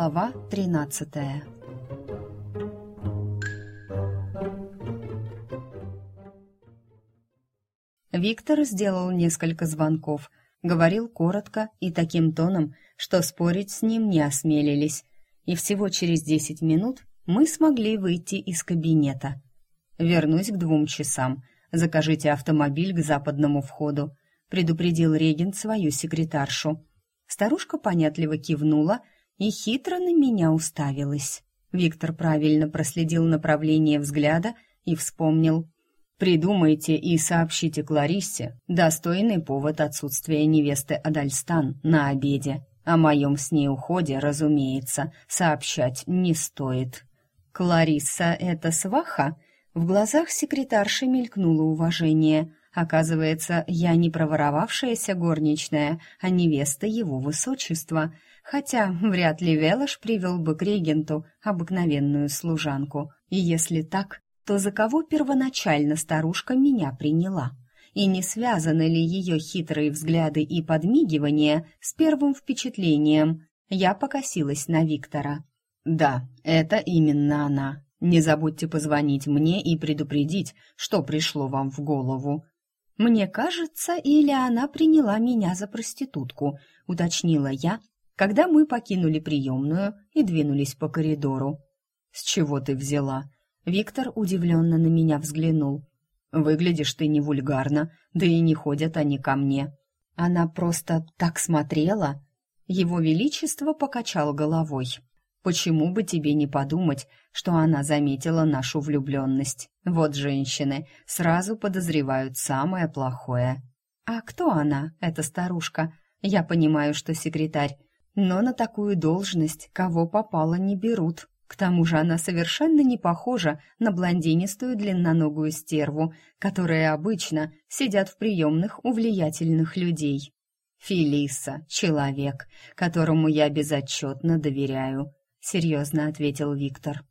Глава 13 Виктор сделал несколько звонков, говорил коротко и таким тоном, что спорить с ним не осмелились, и всего через десять минут мы смогли выйти из кабинета. «Вернусь к двум часам. Закажите автомобиль к западному входу», предупредил регент свою секретаршу. Старушка понятливо кивнула и хитро на меня уставилась. Виктор правильно проследил направление взгляда и вспомнил. «Придумайте и сообщите Клариссе достойный повод отсутствия невесты Адальстан на обеде. О моем с ней уходе, разумеется, сообщать не стоит». «Кларисса — это сваха?» В глазах секретарши мелькнуло уважение. Оказывается, я не проворовавшаяся горничная, а невеста его высочества, хотя вряд ли Велош привел бы к регенту обыкновенную служанку. И если так, то за кого первоначально старушка меня приняла? И не связаны ли ее хитрые взгляды и подмигивания с первым впечатлением? Я покосилась на Виктора. «Да, это именно она. Не забудьте позвонить мне и предупредить, что пришло вам в голову. «Мне кажется, или она приняла меня за проститутку», — уточнила я, когда мы покинули приемную и двинулись по коридору. «С чего ты взяла?» Виктор удивленно на меня взглянул. «Выглядишь ты не вульгарно, да и не ходят они ко мне». Она просто так смотрела. Его Величество покачал головой. Почему бы тебе не подумать, что она заметила нашу влюбленность? Вот женщины сразу подозревают самое плохое. А кто она, эта старушка? Я понимаю, что секретарь, но на такую должность кого попало не берут. К тому же она совершенно не похожа на блондинистую длинноногую стерву, которые обычно сидят в приемных у влиятельных людей. Фелиса — человек, которому я безотчетно доверяю. — серьезно ответил Виктор.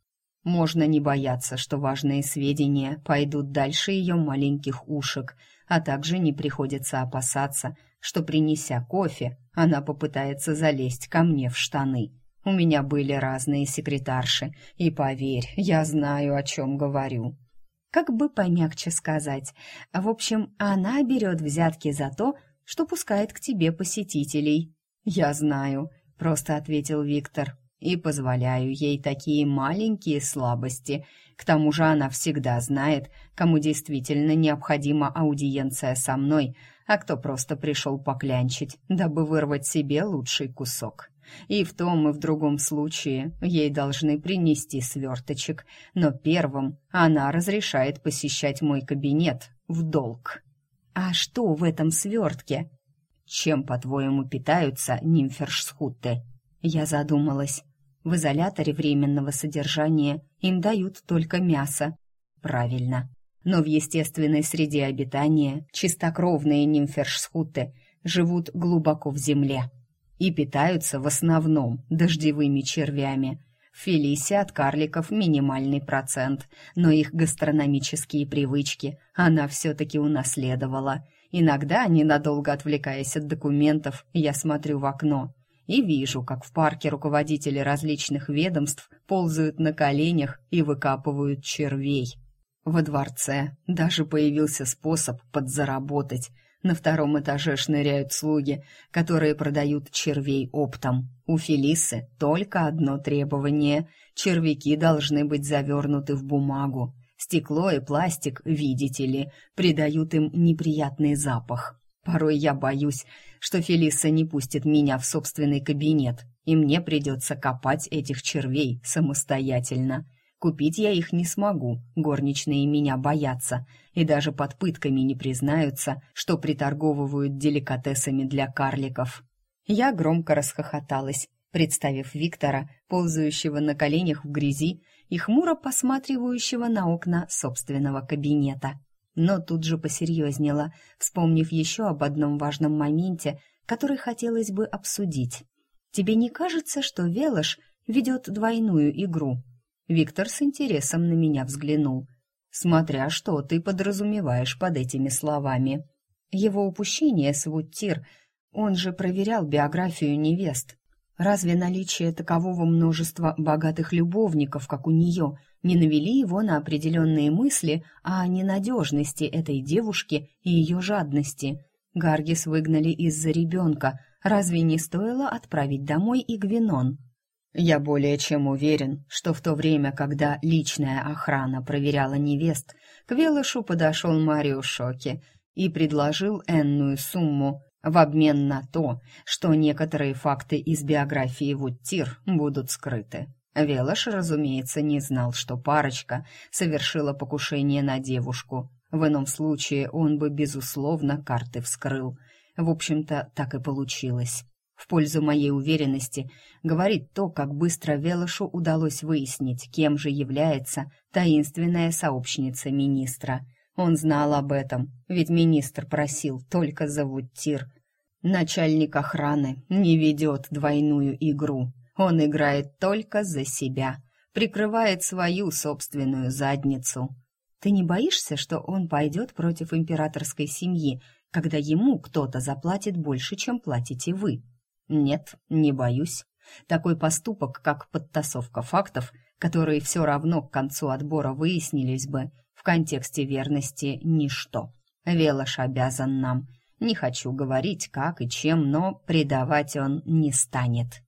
«Можно не бояться, что важные сведения пойдут дальше ее маленьких ушек, а также не приходится опасаться, что, принеся кофе, она попытается залезть ко мне в штаны. У меня были разные секретарши, и, поверь, я знаю, о чем говорю». Как бы помягче сказать. В общем, она берет взятки за то, что пускает к тебе посетителей. «Я знаю», — просто ответил Виктор и позволяю ей такие маленькие слабости. К тому же она всегда знает, кому действительно необходима аудиенция со мной, а кто просто пришел поклянчить, дабы вырвать себе лучший кусок. И в том и в другом случае ей должны принести сверточек, но первым она разрешает посещать мой кабинет в долг. «А что в этом свертке?» «Чем, по-твоему, питаются нимфершскутты?» Я задумалась. В изоляторе временного содержания им дают только мясо. Правильно. Но в естественной среде обитания чистокровные нимфершскуты живут глубоко в земле и питаются в основном дождевыми червями. В Фелисе от карликов минимальный процент, но их гастрономические привычки она все-таки унаследовала. Иногда, ненадолго отвлекаясь от документов, я смотрю в окно и вижу, как в парке руководители различных ведомств ползают на коленях и выкапывают червей. Во дворце даже появился способ подзаработать. На втором этаже шныряют слуги, которые продают червей оптом. У Фелисы только одно требование – червяки должны быть завернуты в бумагу. Стекло и пластик, видите ли, придают им неприятный запах. Порой я боюсь, что Фелиса не пустит меня в собственный кабинет, и мне придется копать этих червей самостоятельно. Купить я их не смогу, горничные меня боятся, и даже под пытками не признаются, что приторговывают деликатесами для карликов. Я громко расхохоталась, представив Виктора, ползающего на коленях в грязи и хмуро посматривающего на окна собственного кабинета но тут же посерьезнела, вспомнив еще об одном важном моменте, который хотелось бы обсудить. «Тебе не кажется, что Велош ведет двойную игру?» Виктор с интересом на меня взглянул. «Смотря что ты подразумеваешь под этими словами». Его упущение Свуттир, он же проверял биографию невест. Разве наличие такового множества богатых любовников, как у нее, не навели его на определенные мысли о ненадежности этой девушки и ее жадности? Гаргис выгнали из-за ребенка. Разве не стоило отправить домой и Гвинон? Я более чем уверен, что в то время, когда личная охрана проверяла невест, к Велышу подошел Марио Шоки и предложил энную сумму в обмен на то, что некоторые факты из биографии Вуттир будут скрыты. Велош, разумеется, не знал, что парочка совершила покушение на девушку. В ином случае он бы, безусловно, карты вскрыл. В общем-то, так и получилось. В пользу моей уверенности говорит то, как быстро Велошу удалось выяснить, кем же является таинственная сообщница министра — он знал об этом, ведь министр просил только за Вуттир. Начальник охраны не ведет двойную игру. Он играет только за себя, прикрывает свою собственную задницу. Ты не боишься, что он пойдет против императорской семьи, когда ему кто-то заплатит больше, чем платите вы? Нет, не боюсь. Такой поступок, как подтасовка фактов, которые все равно к концу отбора выяснились бы, в контексте верности ничто. Велош обязан нам. Не хочу говорить, как и чем, но предавать он не станет.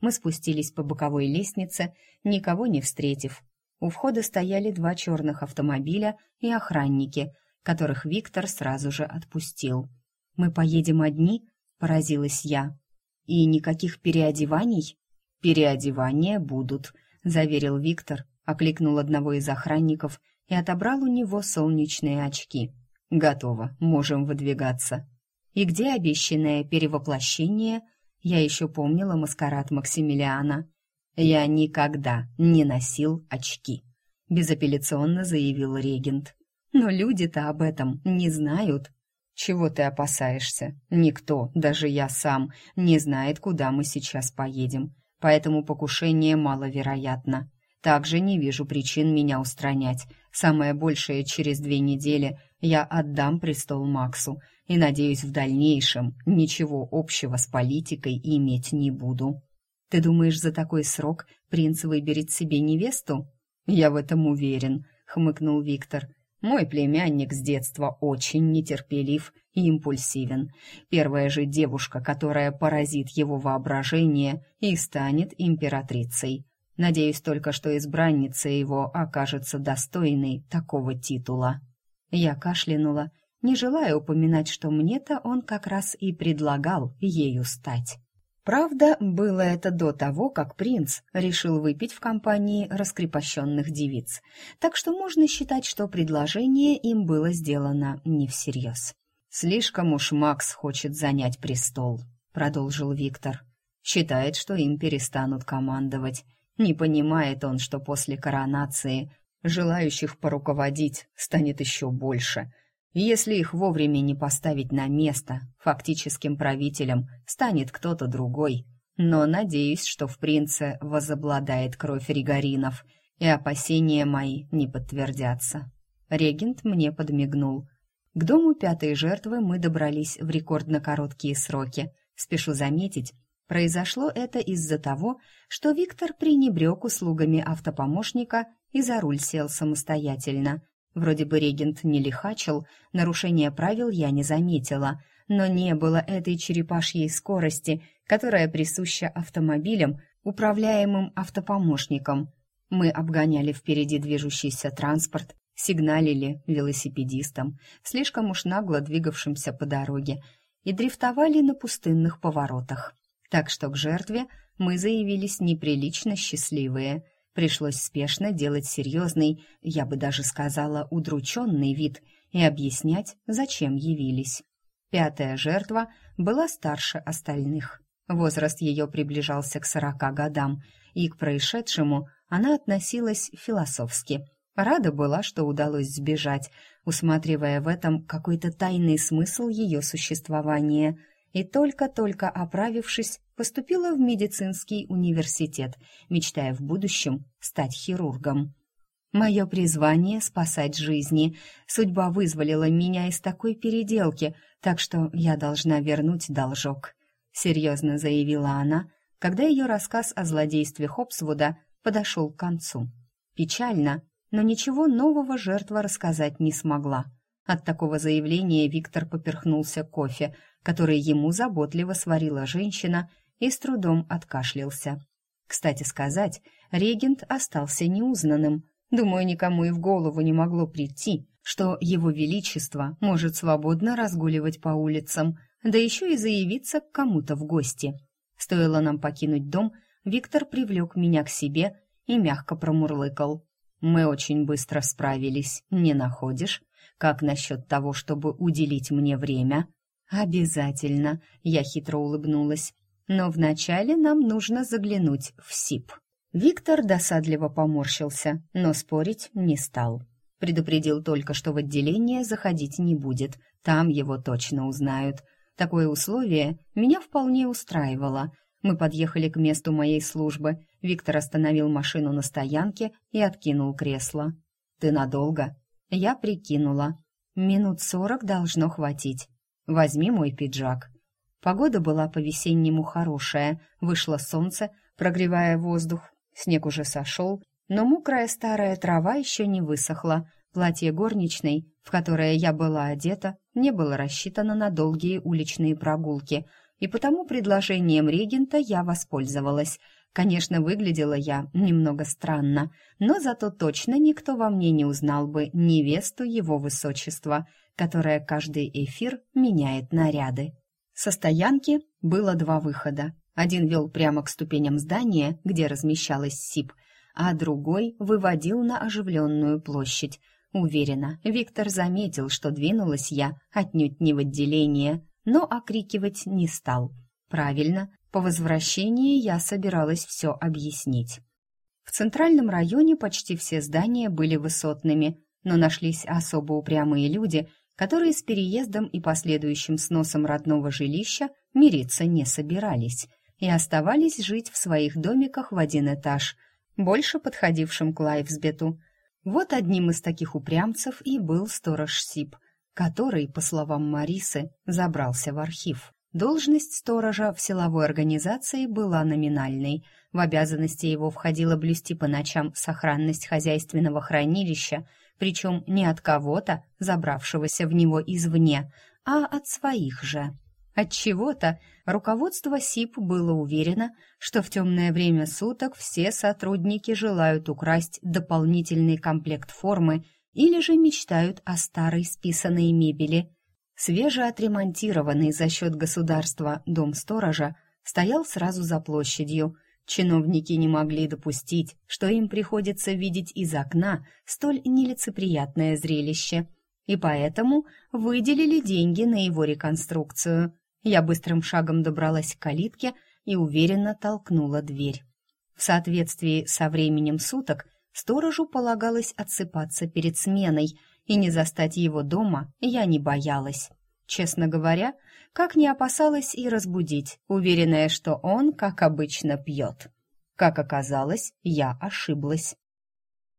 Мы спустились по боковой лестнице, никого не встретив. У входа стояли два черных автомобиля и охранники, которых Виктор сразу же отпустил. «Мы поедем одни?» — поразилась я. «И никаких переодеваний?» «Переодевания будут», — заверил Виктор, окликнул одного из охранников — и отобрал у него солнечные очки. «Готово, можем выдвигаться». И где обещанное перевоплощение? Я еще помнила маскарад Максимилиана. «Я никогда не носил очки», — безапелляционно заявил регент. «Но люди-то об этом не знают». «Чего ты опасаешься? Никто, даже я сам, не знает, куда мы сейчас поедем, поэтому покушение маловероятно. Также не вижу причин меня устранять. Самое большее через две недели я отдам престол Максу и, надеюсь, в дальнейшем ничего общего с политикой иметь не буду. Ты думаешь, за такой срок принц выберет себе невесту? Я в этом уверен, хмыкнул Виктор. Мой племянник с детства очень нетерпелив и импульсивен. Первая же девушка, которая поразит его воображение и станет императрицей. Надеюсь только, что избранница его окажется достойной такого титула. Я кашлянула, не желая упоминать, что мне-то он как раз и предлагал ею стать. Правда, было это до того, как принц решил выпить в компании раскрепощенных девиц, так что можно считать, что предложение им было сделано не всерьез. «Слишком уж Макс хочет занять престол», — продолжил Виктор. «Считает, что им перестанут командовать, не понимает он, что после коронации желающих поруководить станет еще больше. если их вовремя не поставить на место, фактическим правителем станет кто-то другой. Но надеюсь, что в принце возобладает кровь Ригоринов, и опасения мои не подтвердятся. Регент мне подмигнул. К дому пятой жертвы мы добрались в рекордно короткие сроки. Спешу заметить, Произошло это из-за того, что Виктор пренебрег услугами автопомощника и за руль сел самостоятельно. Вроде бы регент не лихачил, нарушения правил я не заметила, но не было этой черепашьей скорости, которая присуща автомобилям, управляемым автопомощником. Мы обгоняли впереди движущийся транспорт, сигналили велосипедистам, слишком уж нагло двигавшимся по дороге, и дрифтовали на пустынных поворотах. Так что к жертве мы заявились неприлично счастливые. Пришлось спешно делать серьезный, я бы даже сказала, удрученный вид и объяснять, зачем явились. Пятая жертва была старше остальных. Возраст ее приближался к сорока годам, и к происшедшему она относилась философски. Рада была, что удалось сбежать, усматривая в этом какой-то тайный смысл ее существования – и только-только оправившись, поступила в медицинский университет, мечтая в будущем стать хирургом. Мое призвание — спасать жизни. Судьба вызволила меня из такой переделки, так что я должна вернуть должок», — серьезно заявила она, когда ее рассказ о злодействе Хопсвуда подошел к концу. Печально, но ничего нового жертва рассказать не смогла. От такого заявления Виктор поперхнулся кофе, который ему заботливо сварила женщина, и с трудом откашлялся. Кстати сказать, регент остался неузнанным. Думаю, никому и в голову не могло прийти, что его величество может свободно разгуливать по улицам, да еще и заявиться к кому-то в гости. Стоило нам покинуть дом, Виктор привлек меня к себе и мягко промурлыкал. «Мы очень быстро справились, не находишь? Как насчет того, чтобы уделить мне время?» «Обязательно», — я хитро улыбнулась. «Но вначале нам нужно заглянуть в СИП». Виктор досадливо поморщился, но спорить не стал. Предупредил только, что в отделение заходить не будет, там его точно узнают. Такое условие меня вполне устраивало. Мы подъехали к месту моей службы. Виктор остановил машину на стоянке и откинул кресло. «Ты надолго?» Я прикинула. Минут сорок должно хватить. Возьми мой пиджак. Погода была по-весеннему хорошая. Вышло солнце, прогревая воздух. Снег уже сошел, но мокрая старая трава еще не высохла. Платье горничной, в которое я была одета, не было рассчитано на долгие уличные прогулки, и потому предложением регента я воспользовалась. Конечно, выглядела я немного странно, но зато точно никто во мне не узнал бы невесту его высочества, которая каждый эфир меняет наряды. Со стоянки было два выхода. Один вел прямо к ступеням здания, где размещалась СИП, а другой выводил на оживленную площадь. Уверена, Виктор заметил, что двинулась я отнюдь не в отделение, но окрикивать не стал. Правильно, по возвращении я собиралась все объяснить. В центральном районе почти все здания были высотными, но нашлись особо упрямые люди, которые с переездом и последующим сносом родного жилища мириться не собирались и оставались жить в своих домиках в один этаж, больше подходившим к Лайфсбету. Вот одним из таких упрямцев и был сторож Сип, который, по словам Марисы, забрался в архив. Должность сторожа в силовой организации была номинальной. В обязанности его входило блюсти по ночам сохранность хозяйственного хранилища, причем не от кого-то, забравшегося в него извне, а от своих же. От чего-то руководство СИП было уверено, что в темное время суток все сотрудники желают украсть дополнительный комплект формы или же мечтают о старой списанной мебели. Свежеотремонтированный за счет государства дом сторожа стоял сразу за площадью. Чиновники не могли допустить, что им приходится видеть из окна столь нелицеприятное зрелище, и поэтому выделили деньги на его реконструкцию – я быстрым шагом добралась к калитке и уверенно толкнула дверь. В соответствии со временем суток сторожу полагалось отсыпаться перед сменой, и не застать его дома я не боялась. Честно говоря, как не опасалась и разбудить, уверенная, что он, как обычно, пьет. Как оказалось, я ошиблась.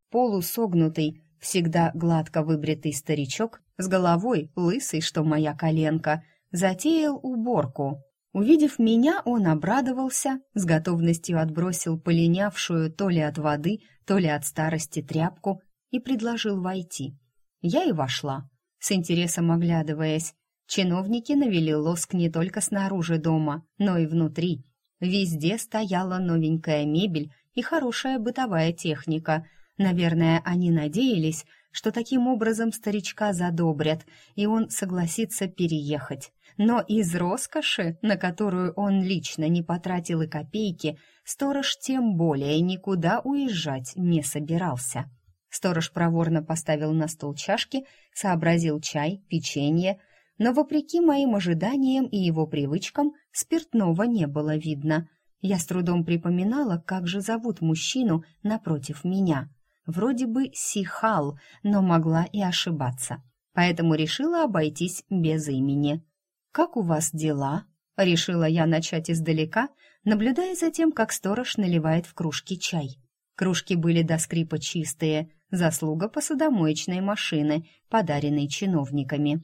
Полусогнутый, всегда гладко выбритый старичок, с головой лысый, что моя коленка — затеял уборку. Увидев меня, он обрадовался, с готовностью отбросил полинявшую то ли от воды, то ли от старости тряпку и предложил войти. Я и вошла, с интересом оглядываясь. Чиновники навели лоск не только снаружи дома, но и внутри. Везде стояла новенькая мебель и хорошая бытовая техника. Наверное, они надеялись, что таким образом старичка задобрят, и он согласится переехать но из роскоши, на которую он лично не потратил и копейки, сторож тем более никуда уезжать не собирался. Сторож проворно поставил на стол чашки, сообразил чай, печенье, но, вопреки моим ожиданиям и его привычкам, спиртного не было видно. Я с трудом припоминала, как же зовут мужчину напротив меня. Вроде бы Сихал, но могла и ошибаться. Поэтому решила обойтись без имени. «Как у вас дела?» — решила я начать издалека, наблюдая за тем, как сторож наливает в кружки чай. Кружки были до скрипа чистые, заслуга посудомоечной машины, подаренной чиновниками.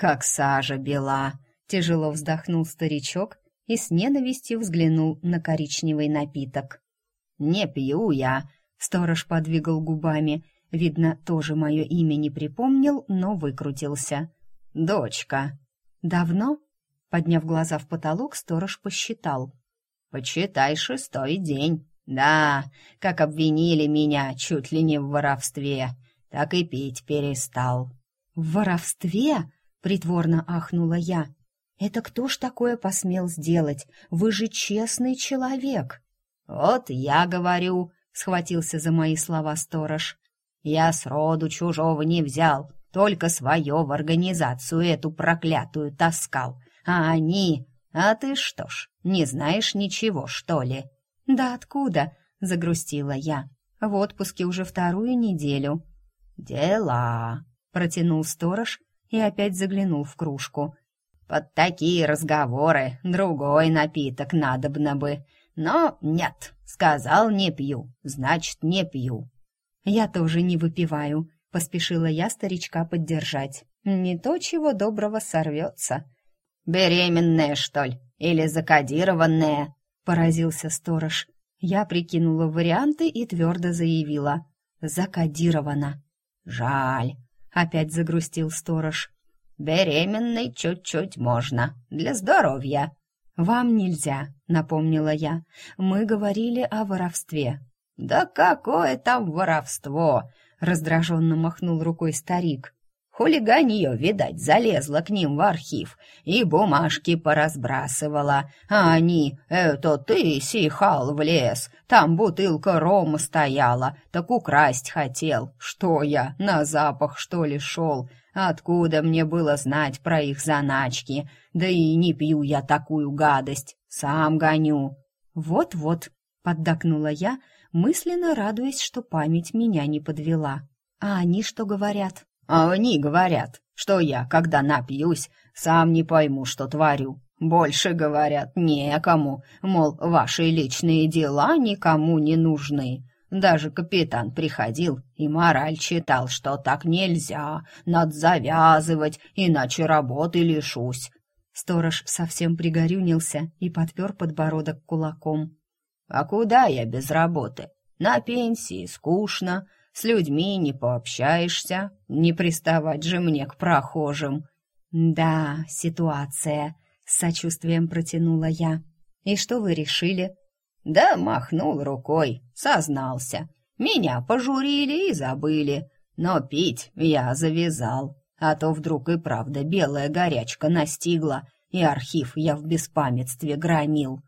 «Как сажа бела!» — тяжело вздохнул старичок и с ненавистью взглянул на коричневый напиток. «Не пью я», — сторож подвигал губами. Видно, тоже мое имя не припомнил, но выкрутился. «Дочка». «Давно?» Подняв глаза в потолок, сторож посчитал. «Почитай шестой день. Да, как обвинили меня чуть ли не в воровстве, так и пить перестал». «В воровстве?» — притворно ахнула я. «Это кто ж такое посмел сделать? Вы же честный человек!» «Вот я говорю», — схватился за мои слова сторож. «Я сроду чужого не взял, только свое в организацию эту проклятую таскал. А они... А ты что ж, не знаешь ничего, что ли?» «Да откуда?» — загрустила я. «В отпуске уже вторую неделю». «Дела», — протянул сторож и опять заглянул в кружку. «Под такие разговоры другой напиток надобно бы. Но нет, сказал не пью, значит, не пью». «Я тоже не выпиваю», — поспешила я старичка поддержать. «Не то, чего доброго сорвется». «Беременная, что ли? Или закодированная?» — поразился сторож. Я прикинула варианты и твердо заявила. «Закодирована». «Жаль», — опять загрустил сторож. «Беременной чуть-чуть можно, для здоровья». «Вам нельзя», — напомнила я. «Мы говорили о воровстве». «Да какое там воровство!» — раздраженно махнул рукой старик. Хулиганье, видать, залезла к ним в архив и бумажки поразбрасывала. А они, это ты сихал в лес, там бутылка рома стояла, так украсть хотел. Что я, на запах, что ли, шел? Откуда мне было знать про их заначки? Да и не пью я такую гадость, сам гоню. Вот-вот, поддакнула я, мысленно радуясь, что память меня не подвела. А они что говорят? А они говорят, что я, когда напьюсь, сам не пойму, что творю. Больше говорят некому, мол, ваши личные дела никому не нужны. Даже капитан приходил и мораль читал, что так нельзя, надо завязывать, иначе работы лишусь. Сторож совсем пригорюнился и подпер подбородок кулаком. «А куда я без работы? На пенсии скучно, с людьми не пообщаешься, не приставать же мне к прохожим». «Да, ситуация», — с сочувствием протянула я. «И что вы решили?» «Да махнул рукой, сознался. Меня пожурили и забыли, но пить я завязал, а то вдруг и правда белая горячка настигла, и архив я в беспамятстве громил».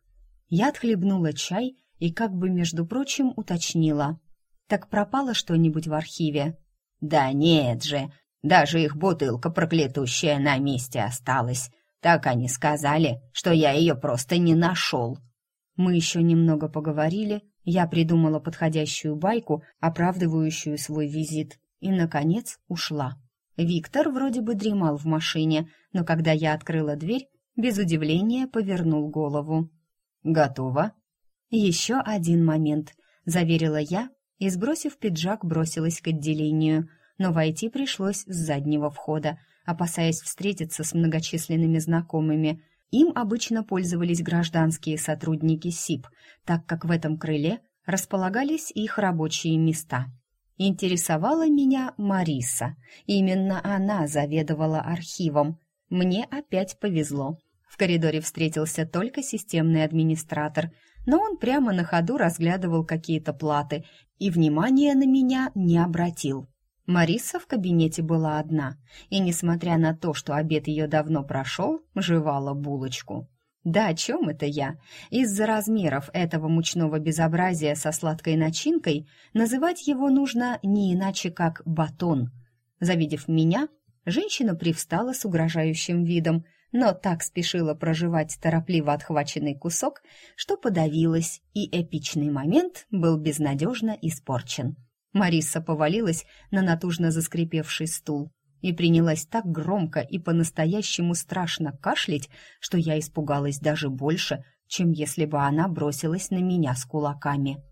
Я отхлебнула чай и как бы, между прочим, уточнила. Так пропало что-нибудь в архиве? Да нет же, даже их бутылка проклятущая на месте осталась. Так они сказали, что я ее просто не нашел. Мы еще немного поговорили, я придумала подходящую байку, оправдывающую свой визит, и, наконец, ушла. Виктор вроде бы дремал в машине, но когда я открыла дверь, без удивления повернул голову. «Готово?» «Еще один момент», — заверила я, и, сбросив пиджак, бросилась к отделению, но войти пришлось с заднего входа, опасаясь встретиться с многочисленными знакомыми. Им обычно пользовались гражданские сотрудники СИП, так как в этом крыле располагались их рабочие места. Интересовала меня Мариса. Именно она заведовала архивом. Мне опять повезло. В коридоре встретился только системный администратор, но он прямо на ходу разглядывал какие-то платы и внимания на меня не обратил. Мариса в кабинете была одна, и, несмотря на то, что обед ее давно прошел, жевала булочку. Да о чем это я? Из-за размеров этого мучного безобразия со сладкой начинкой называть его нужно не иначе, как батон. Завидев меня, женщина привстала с угрожающим видом, но так спешила проживать торопливо отхваченный кусок, что подавилась, и эпичный момент был безнадежно испорчен. Мариса повалилась на натужно заскрипевший стул и принялась так громко и по-настоящему страшно кашлять, что я испугалась даже больше, чем если бы она бросилась на меня с кулаками.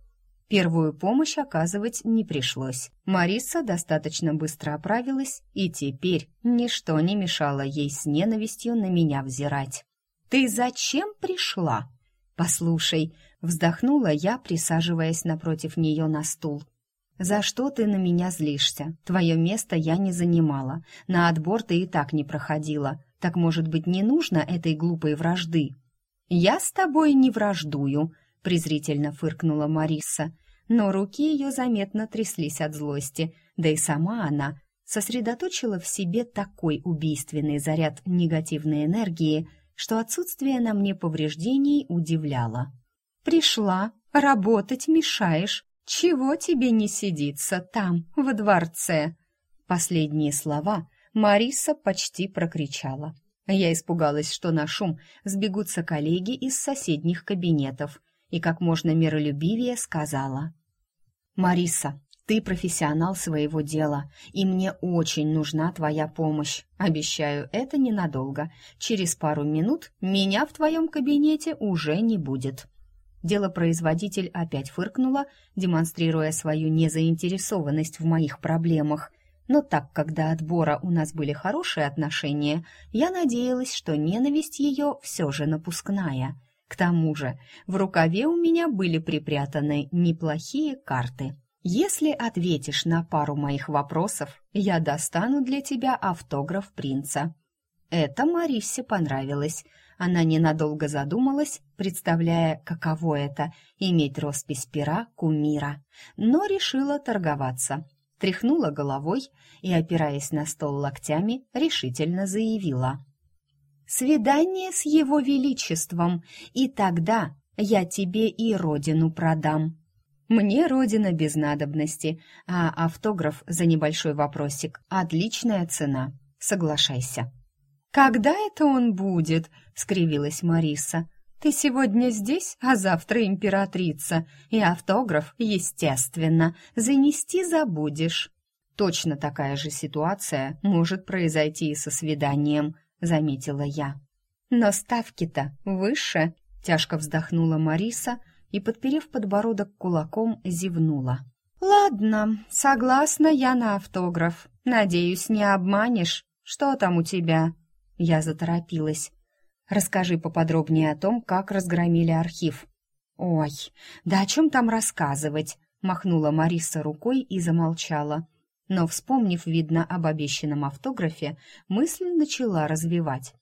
Первую помощь оказывать не пришлось. Мариса достаточно быстро оправилась, и теперь ничто не мешало ей с ненавистью на меня взирать. Ты зачем пришла?» «Послушай», — вздохнула я, присаживаясь напротив нее на стул. «За что ты на меня злишься? Твое место я не занимала. На отбор ты и так не проходила. Так, может быть, не нужно этой глупой вражды?» «Я с тобой не враждую», — презрительно фыркнула Мариса. Но руки ее заметно тряслись от злости, да и сама она сосредоточила в себе такой убийственный заряд негативной энергии, что отсутствие на мне повреждений удивляло. «Пришла, работать мешаешь. Чего тебе не сидится там, во дворце?» Последние слова Мариса почти прокричала. Я испугалась, что на шум сбегутся коллеги из соседних кабинетов, и как можно миролюбивее сказала. «Мариса, ты профессионал своего дела, и мне очень нужна твоя помощь. Обещаю, это ненадолго. Через пару минут меня в твоем кабинете уже не будет». Делопроизводитель опять фыркнула, демонстрируя свою незаинтересованность в моих проблемах. Но так как до отбора у нас были хорошие отношения, я надеялась, что ненависть ее все же напускная. К тому же в рукаве у меня были припрятаны неплохие карты. Если ответишь на пару моих вопросов, я достану для тебя автограф принца». Это Марисе понравилось. Она ненадолго задумалась, представляя, каково это — иметь роспись пера кумира, но решила торговаться. Тряхнула головой и, опираясь на стол локтями, решительно заявила. «Свидание с его величеством, и тогда я тебе и родину продам». Мне родина без надобности, а автограф за небольшой вопросик — отличная цена. Соглашайся. «Когда это он будет?» — скривилась Мариса. «Ты сегодня здесь, а завтра императрица. И автограф, естественно, занести забудешь». «Точно такая же ситуация может произойти и со свиданием», — заметила я. «Но ставки-то выше», — тяжко вздохнула Мариса, и, подперев подбородок кулаком, зевнула. «Ладно, согласна я на автограф. Надеюсь, не обманешь. Что там у тебя?» Я заторопилась. «Расскажи поподробнее о том, как разгромили архив». «Ой, да о чем там рассказывать?» махнула Мариса рукой и замолчала. Но, вспомнив, видно, об обещанном автографе, мысль начала развивать.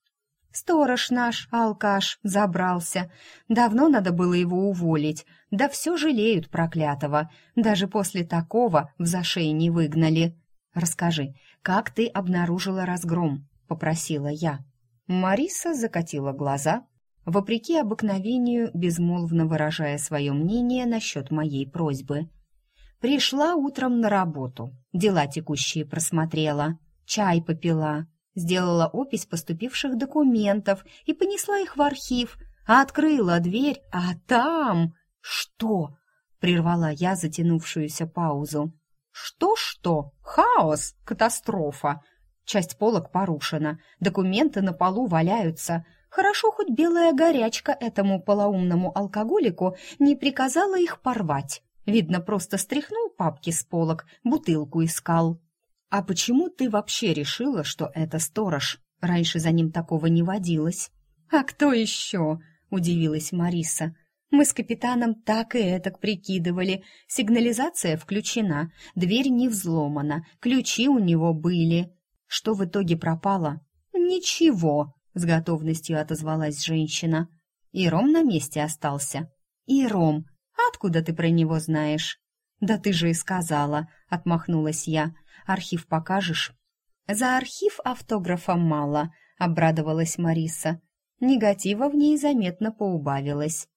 Сторож наш, алкаш, забрался. Давно надо было его уволить, да все жалеют проклятого. Даже после такого в зашей не выгнали. Расскажи, как ты обнаружила разгром?» — попросила я. Мариса закатила глаза, вопреки обыкновению, безмолвно выражая свое мнение насчет моей просьбы. Пришла утром на работу, дела текущие просмотрела, чай попила, сделала опись поступивших документов и понесла их в архив, а открыла дверь, а там... Что? Прервала я затянувшуюся паузу. Что-что? Хаос, катастрофа. Часть полок порушена, документы на полу валяются. Хорошо, хоть белая горячка этому полоумному алкоголику не приказала их порвать. Видно, просто стряхнул папки с полок, бутылку искал. «А почему ты вообще решила, что это сторож? Раньше за ним такого не водилось». «А кто еще?» — удивилась Мариса. «Мы с капитаном так и этак прикидывали. Сигнализация включена, дверь не взломана, ключи у него были. Что в итоге пропало?» «Ничего», — с готовностью отозвалась женщина. «И Ром на месте остался». «И Ром. Откуда ты про него знаешь?» «Да ты же и сказала», — отмахнулась я. Архив покажешь?» «За архив автографа мало», — обрадовалась Мариса. Негатива в ней заметно поубавилось.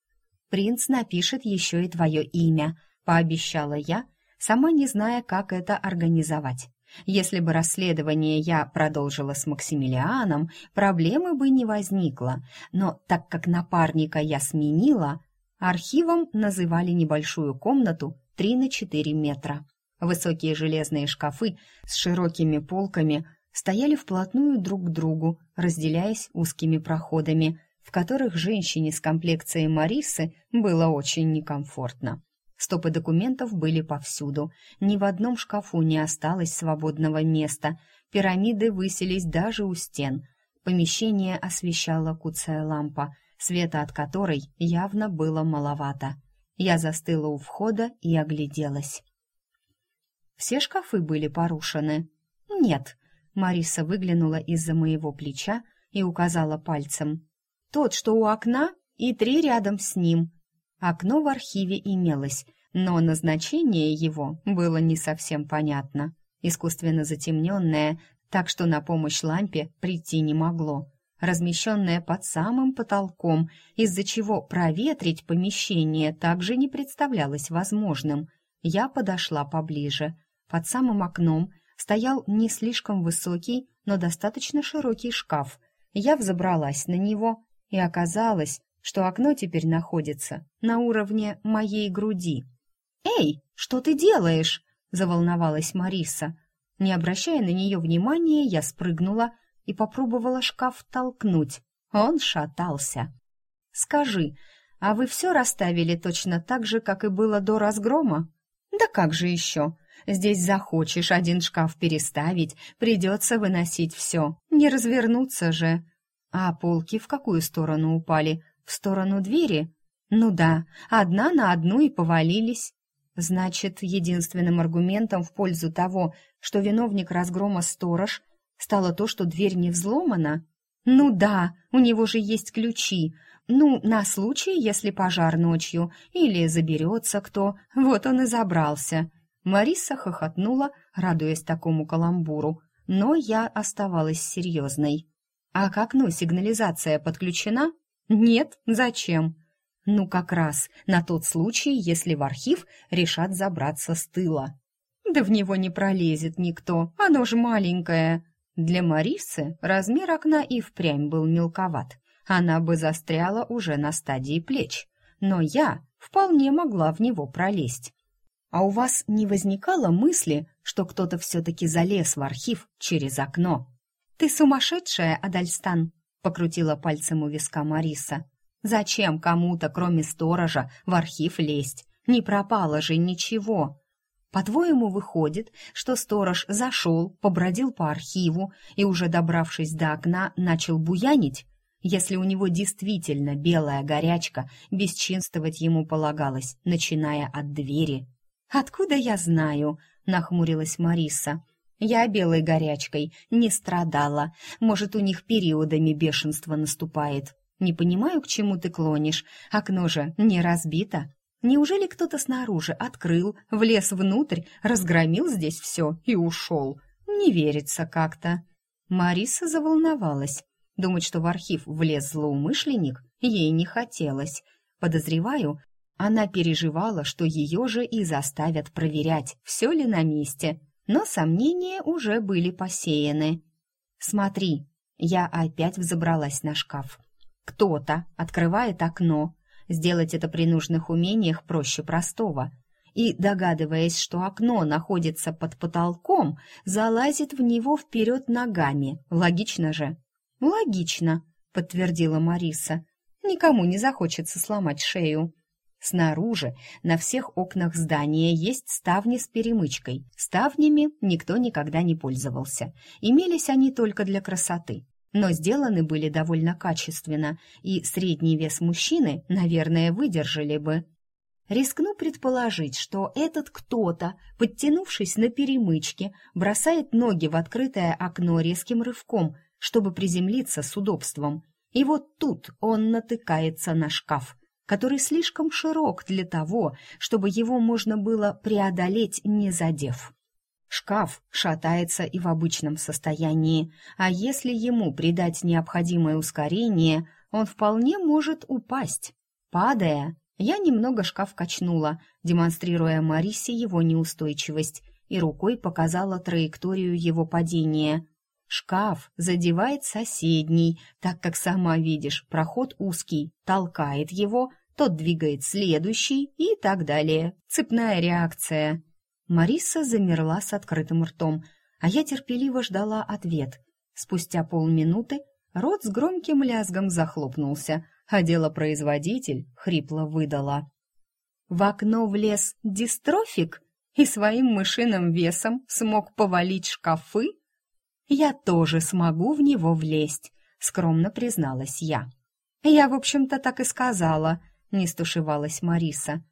«Принц напишет еще и твое имя», — пообещала я, сама не зная, как это организовать. Если бы расследование я продолжила с Максимилианом, проблемы бы не возникло, но так как напарника я сменила, архивом называли небольшую комнату 3 на 4 метра. Высокие железные шкафы с широкими полками стояли вплотную друг к другу, разделяясь узкими проходами, в которых женщине с комплекцией Марисы было очень некомфортно. Стопы документов были повсюду. Ни в одном шкафу не осталось свободного места. Пирамиды высились даже у стен. Помещение освещала куцая лампа, света от которой явно было маловато. Я застыла у входа и огляделась. Все шкафы были порушены. Нет, Мариса выглянула из-за моего плеча и указала пальцем. Тот, что у окна, и три рядом с ним. Окно в архиве имелось, но назначение его было не совсем понятно. Искусственно затемненное, так что на помощь лампе прийти не могло. Размещенное под самым потолком, из-за чего проветрить помещение также не представлялось возможным. Я подошла поближе. Под самым окном стоял не слишком высокий, но достаточно широкий шкаф. Я взобралась на него, и оказалось, что окно теперь находится на уровне моей груди. «Эй, что ты делаешь?» — заволновалась Мариса. Не обращая на нее внимания, я спрыгнула и попробовала шкаф толкнуть. Он шатался. «Скажи, а вы все расставили точно так же, как и было до разгрома?» «Да как же еще? Здесь захочешь один шкаф переставить, придется выносить все. Не развернуться же. А полки в какую сторону упали? В сторону двери? Ну да, одна на одну и повалились. Значит, единственным аргументом в пользу того, что виновник разгрома сторож, стало то, что дверь не взломана? Ну да, у него же есть ключи. Ну, на случай, если пожар ночью или заберется кто, вот он и забрался. Мариса хохотнула, радуясь такому каламбуру, но я оставалась серьезной. А к окну сигнализация подключена? Нет, зачем? Ну, как раз на тот случай, если в архив решат забраться с тыла. Да в него не пролезет никто, оно же маленькое. Для Марисы размер окна и впрямь был мелковат. Она бы застряла уже на стадии плеч. Но я вполне могла в него пролезть. А у вас не возникало мысли, что кто-то все-таки залез в архив через окно? «Ты сумасшедшая, Адальстан!» — покрутила пальцем у виска Мариса. «Зачем кому-то, кроме сторожа, в архив лезть? Не пропало же ничего!» По-твоему, выходит, что сторож зашел, побродил по архиву и, уже добравшись до окна, начал буянить? Если у него действительно белая горячка, бесчинствовать ему полагалось, начиная от двери. «Откуда я знаю?» — нахмурилась Мариса. «Я белой горячкой не страдала. Может, у них периодами бешенство наступает. Не понимаю, к чему ты клонишь. Окно же не разбито. Неужели кто-то снаружи открыл, влез внутрь, разгромил здесь все и ушел? Не верится как-то». Мариса заволновалась. Думать, что в архив влез злоумышленник, ей не хотелось. Подозреваю, она переживала, что ее же и заставят проверять, все ли на месте. Но сомнения уже были посеяны. «Смотри!» Я опять взобралась на шкаф. «Кто-то открывает окно. Сделать это при нужных умениях проще простого. И, догадываясь, что окно находится под потолком, залазит в него вперед ногами. Логично же?» «Логично», — подтвердила Мариса. «Никому не захочется сломать шею». Снаружи на всех окнах здания есть ставни с перемычкой. Ставнями никто никогда не пользовался. Имелись они только для красоты. Но сделаны были довольно качественно, и средний вес мужчины, наверное, выдержали бы. Рискну предположить, что этот кто-то, подтянувшись на перемычке, бросает ноги в открытое окно резким рывком, чтобы приземлиться с удобством. И вот тут он натыкается на шкаф – который слишком широк для того, чтобы его можно было преодолеть, не задев. Шкаф шатается и в обычном состоянии, а если ему придать необходимое ускорение, он вполне может упасть. Падая, я немного шкаф качнула, демонстрируя Марисе его неустойчивость, и рукой показала траекторию его падения. Шкаф задевает соседний, так как сама видишь, проход узкий, толкает его, тот двигает следующий и так далее. Цепная реакция. Мариса замерла с открытым ртом, а я терпеливо ждала ответ. Спустя полминуты рот с громким лязгом захлопнулся, а делопроизводитель хрипло выдала. В окно влез дистрофик и своим мышиным весом смог повалить шкафы? Я тоже смогу в него влезть, скромно призналась я. «Я, в общем-то, так и сказала», — не стушевалась Мариса.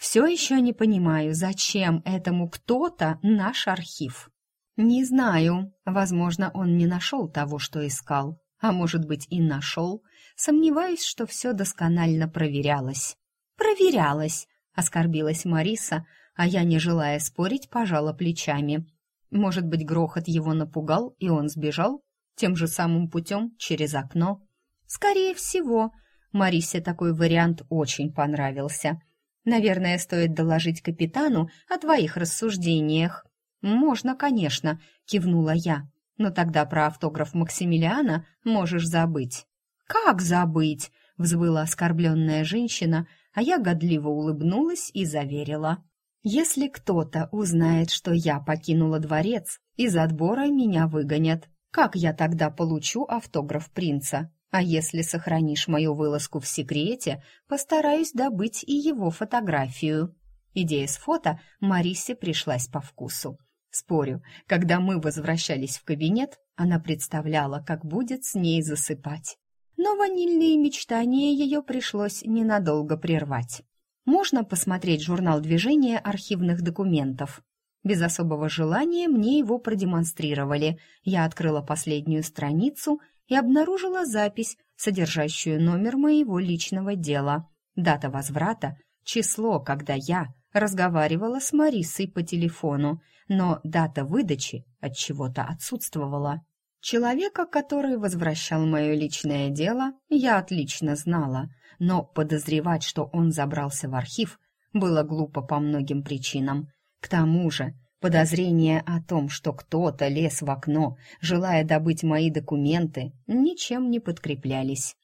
«Все еще не понимаю, зачем этому кто-то наш архив?» «Не знаю. Возможно, он не нашел того, что искал. А может быть, и нашел. Сомневаюсь, что все досконально проверялось». «Проверялось», — оскорбилась Мариса, а я, не желая спорить, пожала плечами. Может быть, грохот его напугал, и он сбежал? Тем же самым путем, через окно? Скорее всего. Марисе такой вариант очень понравился. Наверное, стоит доложить капитану о твоих рассуждениях. Можно, конечно, кивнула я. Но тогда про автограф Максимилиана можешь забыть. Как забыть? взвыла оскорбленная женщина, а я годливо улыбнулась и заверила. Если кто-то узнает, что я покинула дворец, из отбора меня выгонят. Как я тогда получу автограф принца? А если сохранишь мою вылазку в секрете, постараюсь добыть и его фотографию. Идея с фото Марисе пришлась по вкусу. Спорю, когда мы возвращались в кабинет, она представляла, как будет с ней засыпать. Но ванильные мечтания ее пришлось ненадолго прервать можно посмотреть журнал движения архивных документов. Без особого желания мне его продемонстрировали. Я открыла последнюю страницу и обнаружила запись, содержащую номер моего личного дела, дата возврата, число, когда я разговаривала с Марисой по телефону, но дата выдачи от чего-то отсутствовала. Человека, который возвращал мое личное дело, я отлично знала, но подозревать, что он забрался в архив, было глупо по многим причинам. К тому же, подозрения о том, что кто-то лез в окно, желая добыть мои документы, ничем не подкреплялись.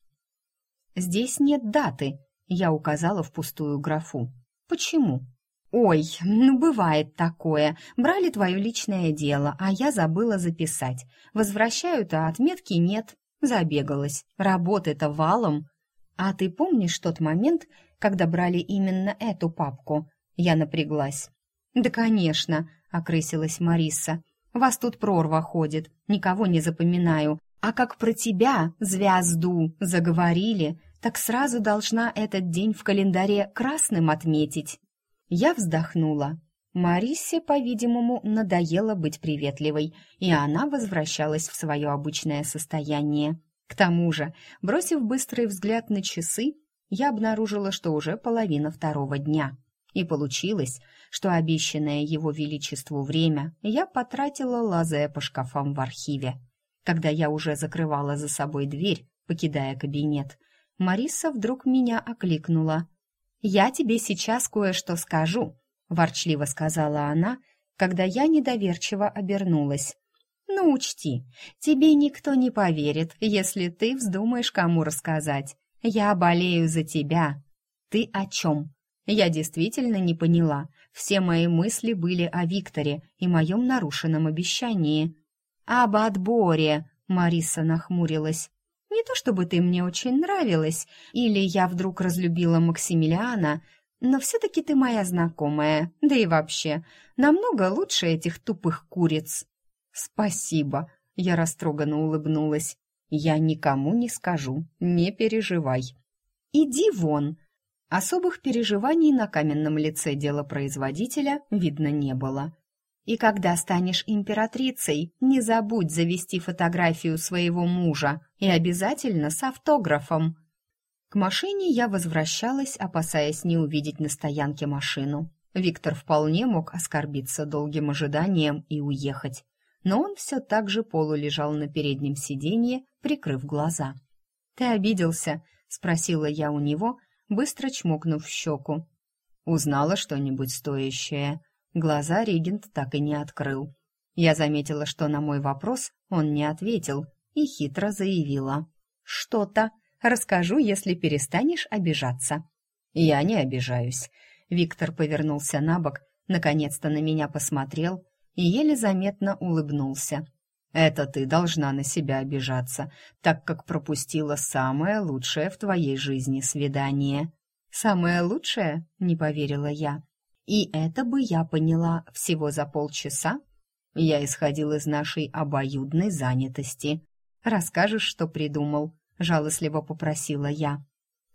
«Здесь нет даты», — я указала в пустую графу. «Почему?» «Ой, ну бывает такое. Брали твое личное дело, а я забыла записать. Возвращают, а отметки нет. Забегалась. Работы-то валом. А ты помнишь тот момент, когда брали именно эту папку?» Я напряглась. «Да, конечно», — окрысилась Мариса. «Вас тут прорва ходит, никого не запоминаю. А как про тебя, звезду, заговорили, так сразу должна этот день в календаре красным отметить». Я вздохнула. Марисе, по-видимому, надоело быть приветливой, и она возвращалась в свое обычное состояние. К тому же, бросив быстрый взгляд на часы, я обнаружила, что уже половина второго дня. И получилось, что обещанное его величеству время я потратила, лазая по шкафам в архиве. Когда я уже закрывала за собой дверь, покидая кабинет, Мариса вдруг меня окликнула. «Я тебе сейчас кое-что скажу», — ворчливо сказала она, когда я недоверчиво обернулась. «Ну, учти, тебе никто не поверит, если ты вздумаешь кому рассказать. Я болею за тебя». «Ты о чем?» Я действительно не поняла. Все мои мысли были о Викторе и моем нарушенном обещании. «Об отборе», — Мариса нахмурилась. Не то чтобы ты мне очень нравилась, или я вдруг разлюбила Максимилиана, но все-таки ты моя знакомая, да и вообще, намного лучше этих тупых куриц». «Спасибо», — я растроганно улыбнулась. «Я никому не скажу, не переживай». «Иди вон!» Особых переживаний на каменном лице делопроизводителя видно не было. И когда станешь императрицей, не забудь завести фотографию своего мужа и обязательно с автографом. К машине я возвращалась, опасаясь не увидеть на стоянке машину. Виктор вполне мог оскорбиться долгим ожиданием и уехать, но он все так же полулежал на переднем сиденье, прикрыв глаза. «Ты обиделся?» — спросила я у него, быстро чмокнув в щеку. «Узнала что-нибудь стоящее?» Глаза регент так и не открыл. Я заметила, что на мой вопрос он не ответил, и хитро заявила. «Что-то. Расскажу, если перестанешь обижаться». «Я не обижаюсь». Виктор повернулся на бок, наконец-то на меня посмотрел и еле заметно улыбнулся. «Это ты должна на себя обижаться, так как пропустила самое лучшее в твоей жизни свидание». «Самое лучшее?» — не поверила я. И это бы я поняла всего за полчаса. Я исходил из нашей обоюдной занятости. Расскажешь, что придумал?» — жалостливо попросила я.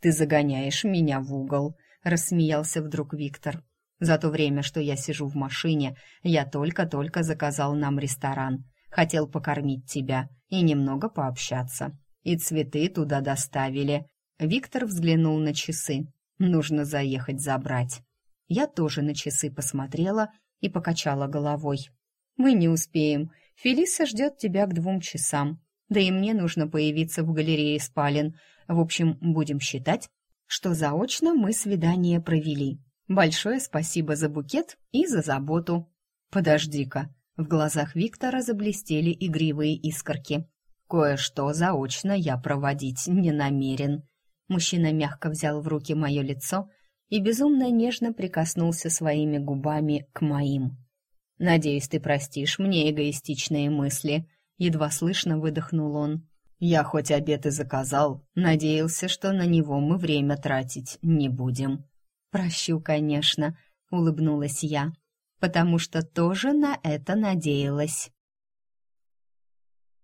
«Ты загоняешь меня в угол», — рассмеялся вдруг Виктор. «За то время, что я сижу в машине, я только-только заказал нам ресторан. Хотел покормить тебя и немного пообщаться. И цветы туда доставили». Виктор взглянул на часы. «Нужно заехать забрать». Я тоже на часы посмотрела и покачала головой. «Мы не успеем. Фелиса ждет тебя к двум часам. Да и мне нужно появиться в галерее спален. В общем, будем считать, что заочно мы свидание провели. Большое спасибо за букет и за заботу. Подожди-ка. В глазах Виктора заблестели игривые искорки. Кое-что заочно я проводить не намерен. Мужчина мягко взял в руки мое лицо и безумно нежно прикоснулся своими губами к моим. «Надеюсь, ты простишь мне эгоистичные мысли», — едва слышно выдохнул он. Я хоть обед и заказал, надеялся, что на него мы время тратить не будем. Прощу, конечно, улыбнулась я, потому что тоже на это надеялась.